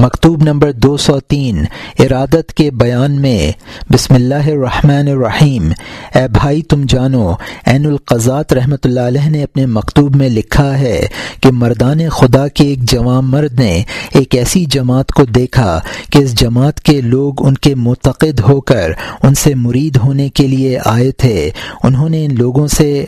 مکتوب نمبر دو سو تین، ارادت کے بیان میں، بسم اللہ الرحمن الرحیم، اے بھائی تم جانو، عین القضات رحمۃ اللہ علیہ نے اپنے مکتوب میں لکھا ہے کہ مردان خدا کے ایک جوان مرد نے ایک ایسی جماعت کو دیکھا کہ اس جماعت کے لوگ ان کے متقد ہو کر ان سے مرید ہونے کے لیے آئے تھے۔ انہوں نے ان لوگوں سے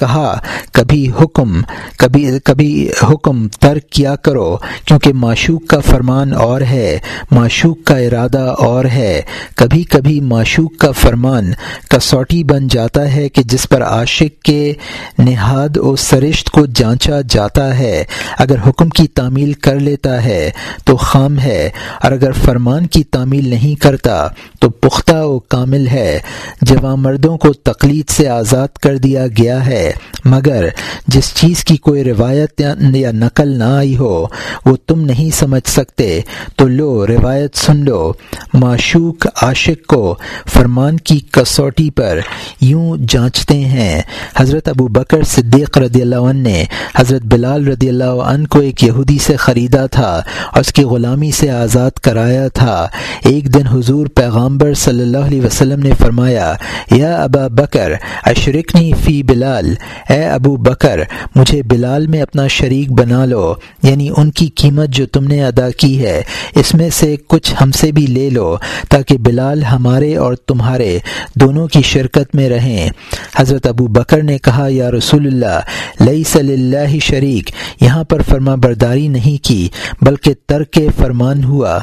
کہا، کبھی حکم، کبھی کبھی حکم ترک کیا کرو، کیونکہ معشوق کا فرمان اور ہے، معشوق کا ارادہ اور ہے۔ کبھی کبھی معشوق کا فرمان کسوٹی بن جاتا ہے کہ جس پر عاشق کے نہاد و سرشت کو جانچا جاتا ہے۔ اگر حکم کی تعمیل کر لیتا ہے تو خام ہے، اور اگر فرمان کی تعمیل نہیں کرتا تو پختہ و کامل ہے۔ جوان مردوں کو تقلید سے آزاد کر دیا گیا ہے۔ مگر جس چیز کی کوئی روایت یا نقل نہ آئی ہو، وہ تم نہیں سمجھ سکتے۔ تو لو، روایت سن لو۔ معشوق عاشق کو فرمان کی کسوٹی پر یوں جانچتے ہیں۔ حضرت ابو بکر صدیق رضی اللہ عنہ نے حضرت بلال رضی اللہ عنہ کو ایک یہودی سے خریدا تھا اور اس کی غلامی سے آزاد کرایا تھا۔ ایک دن حضور پیغامبر صلی اللہ علیہ وسلم نے فرمایا، یا ابا بکر، اشرکنی فی بلال اے ابو بکر، مجھے بلال میں اپنا شریک بنا لو یعنی ان کی قیمت جو تم نے ادا کی ہے، اس میں سے کچھ ہم سے بھی لے لو، تاکہ بلال ہمارے اور تمہارے دونوں کی شرکت میں رہیں۔ حضرت ابو بکر نے کہا، یا رسول اللہ لئی صلی اللہ شریک۔ یہاں پر فرما برداری نہیں کی، بلکہ ترک فرمان ہوا۔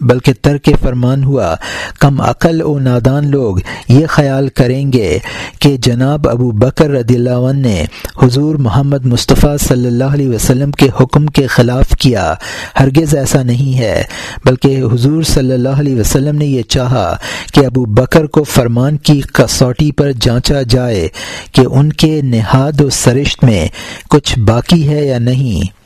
بلکہ ترک فرمان ہوا، کم عقل و نادان لوگ یہ خیال کریں گے کہ جناب ابو بکر رضی اللہ عنہ نے حضور محمد مصطفیٰ صلی اللہ علیہ وسلم کے حکم کے خلاف کیا۔ ہرگز ایسا نہیں ہے، بلکہ حضور صلی اللہ علیہ وسلم نے یہ چاہا کہ ابو بکر کو فرمان کی کسوٹی پر جانچا جائے کہ ان کے نہاد و سرشت میں کچھ باقی ہے یا نہیں۔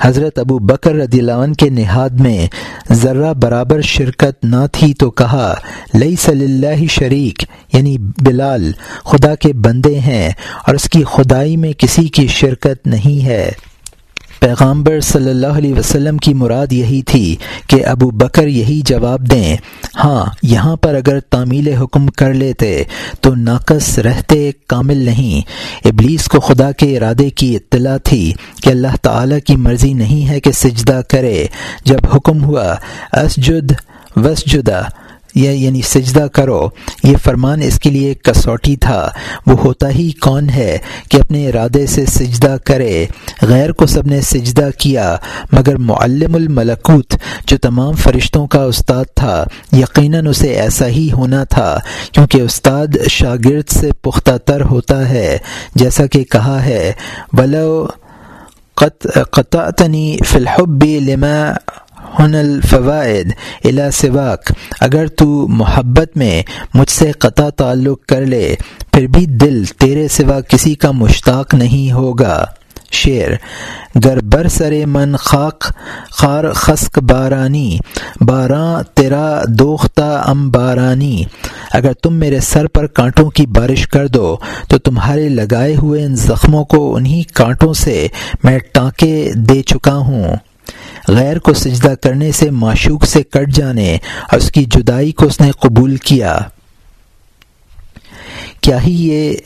حضرت ابو بکر رضی اللہ عنہ کے نہاد میں ذرہ برابر شرکت نہ تھی تو کہا لئی صلی اللہ شریک یعنی بلال، خدا کے بندے ہیں اور اس کی خدائی میں کسی کی شرکت نہیں ہے۔ پیغامبر صلی اللہ علیہ وسلم کی مراد یہی تھی کہ ابو بکر یہی جواب دیں ہاں یہاں پر اگر تعمیل حکم کر لیتے تو ناقص رہتے کامل نہیں۔ ابلیس کو خدا کے ارادے کی اطلاع تھی کہ اللہ تعالی کی مرضی نہیں ہے کہ سجدہ کرے۔ جب حکم ہوا، اسجد وسجدہ یا یعنی سجدہ کرو، یہ فرمان اس کے لیے کسوٹی تھا۔ وہ ہوتا ہی کون ہے کہ اپنے ارادے سے سجدہ کرے۔ غیر کو سب نے سجدہ کیا، مگر معلم الملکوت، جو تمام فرشتوں کا استاد تھا، یقیناً اسے ایسا ہی ہونا تھا، کیونکہ استاد شاگرد سے پختہ تر ہوتا ہے۔ جیسا کہ کہا ہے، ولو قطعتنی فی الحب لما ہن الفوائد الا سواک۔ اگر تو محبت میں مجھ سے قطع تعلق کر لے، پھر بھی دل تیرے سوا کسی کا مشتاق نہیں ہوگا۔ شعر گر بر سر من خاک، خار خسک بارانی باراں تیرا دوختہ ام بارانی۔ اگر تم میرے سر پر کانٹوں کی بارش کر دو، تو تمہارے لگائے ہوئے ان زخموں کو انہی کانٹوں سے میں ٹانکے دے چکا ہوں۔ غیر کو سجدہ کرنے سے معشوق سے کٹ جانے اور اس کی جدائی کو اس نے قبول کیا۔ کیا ہی یہ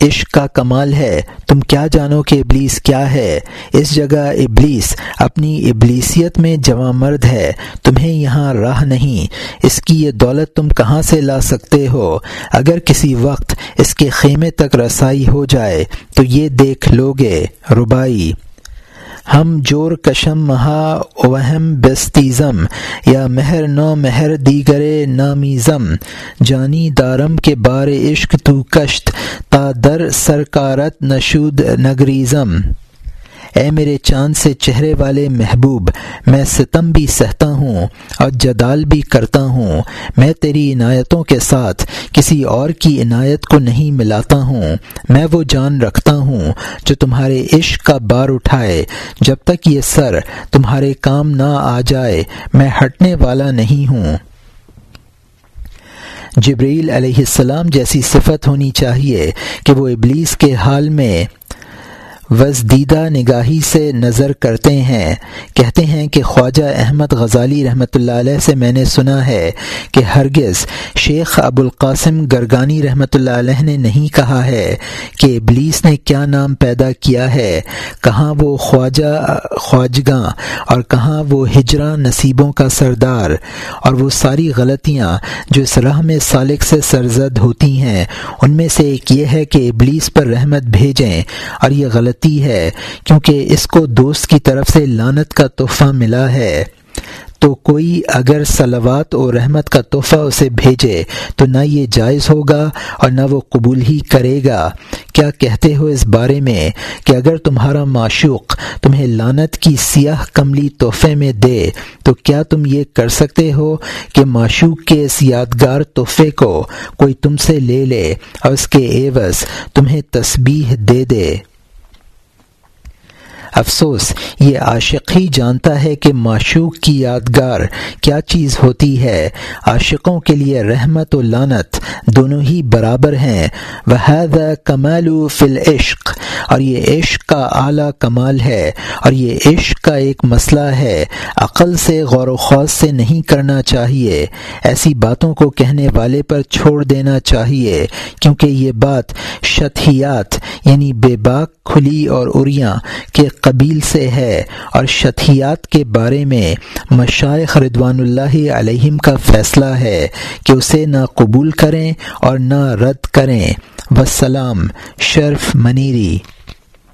عشق کا کمال ہے؟ تم کیا جانو کہ ابلیس کیا ہے؟ اس جگہ ابلیس اپنی ابلیسیت میں جواں مرد ہے، تمہیں یہاں راہ نہیں۔ اس کی یہ دولت تم کہاں سے لا سکتے ہو؟ اگر کسی وقت اس کے خیمے تک رسائی ہو جائے تو یہ دیکھ لوگے ربائی ہم جور کشم مہا وہم بستیزم، یا مہر نو مہر دیگر نامیزم۔ جانی دارم کے بار عشق تو کشت، تا در سرکارت نشود نگریزم۔ اے میرے چاند سے چہرے والے محبوب، میں ستم بھی سہتا ہوں اور جدال بھی کرتا ہوں۔ میں تیری عنایتوں کے ساتھ کسی اور کی عنایت کو نہیں ملاتا ہوں۔ میں وہ جان رکھتا ہوں جو تمہارے عشق کا بار اٹھائے۔ جب تک یہ سر تمہارے کام نہ آ جائے، میں ہٹنے والا نہیں ہوں۔ جبریل علیہ السلام جیسی صفت ہونی چاہیے کہ وہ ابلیس کے حال میں وزدیدہ نگاہی سے نظر کرتے ہیں۔ کہتے ہیں کہ خواجہ احمد غزالی رحمۃ اللہ علیہ سے میں نے سنا ہے کہ ہرگز شیخ ابو القاسم گرگانی رحمۃ اللہ علیہ نے نہیں کہا ہے کہ ابلیس نے کیا نام پیدا کیا ہے، کہاں وہ خواجہ، خواجگاں، اور کہاں وہ ہجرا نصیبوں کا سردار۔ اور وہ ساری غلطیاں جو اس راہ میں سالک سے سرزد ہوتی ہیں، ان میں سے ایک یہ ہے کہ ابلیس پر رحمت بھیجیں۔ اور یہ غلط غلطی ہے، کیونکہ اس کو دوست کی طرف سے لانت کا تحفہ ملا ہے۔ تو کوئی اگر سلوات و رحمت کا تحفہ اسے بھیجے، تو نہ یہ جائز ہوگا اور نہ وہ قبول ہی کرے گا۔ کیا کہتے ہو اس بارے میں کہ اگر تمہارا معشوق تمہیں لانت کی سیاہ کملی تحفے میں دے، تو کیا تم یہ کر سکتے ہو کہ معشوق کے اس یادگار تحفے کو کوئی تم سے لے لے اور اس کے عوض تمہیں تسبیح دے دے؟ افسوس، یہ عاشق ہی جانتا ہے کہ معشوق کی یادگار کیا چیز ہوتی ہے۔ عاشقوں کے لیے رحمت و لانت دونوں ہی برابر ہیں۔ وہ کمال و فل عشق اور یہ عشق کا اعلیٰ کمال ہے، اور یہ عشق کا ایک مسئلہ ہے۔ عقل سے غور و خوص سے نہیں کرنا چاہیے۔ ایسی باتوں کو کہنے والے پر چھوڑ دینا چاہیے، کیونکہ یہ بات شتحیات یعنی بے باک، کھلی اور اریاں کے قبیل سے ہے اور شتحیات کے بارے میں مشائق ردوان اللہ علیہم کا فیصلہ ہے کہ اسے نہ قبول کریں اور نہ رد کریں۔ وسلام شرف منیری۔